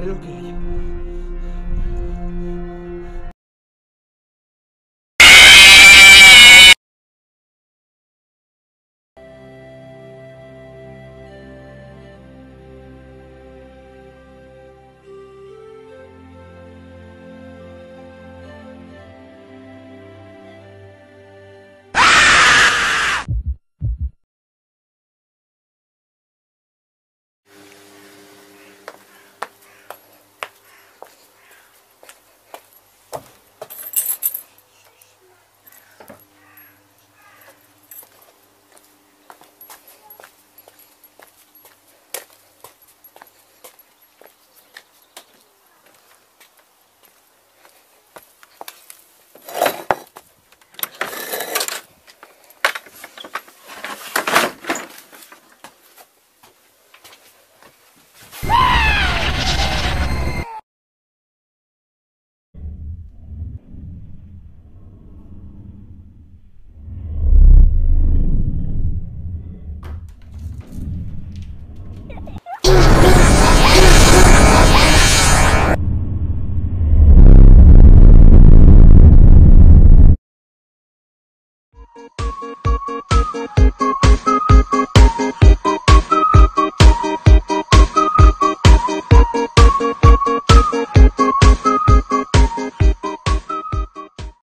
Grabaré lo.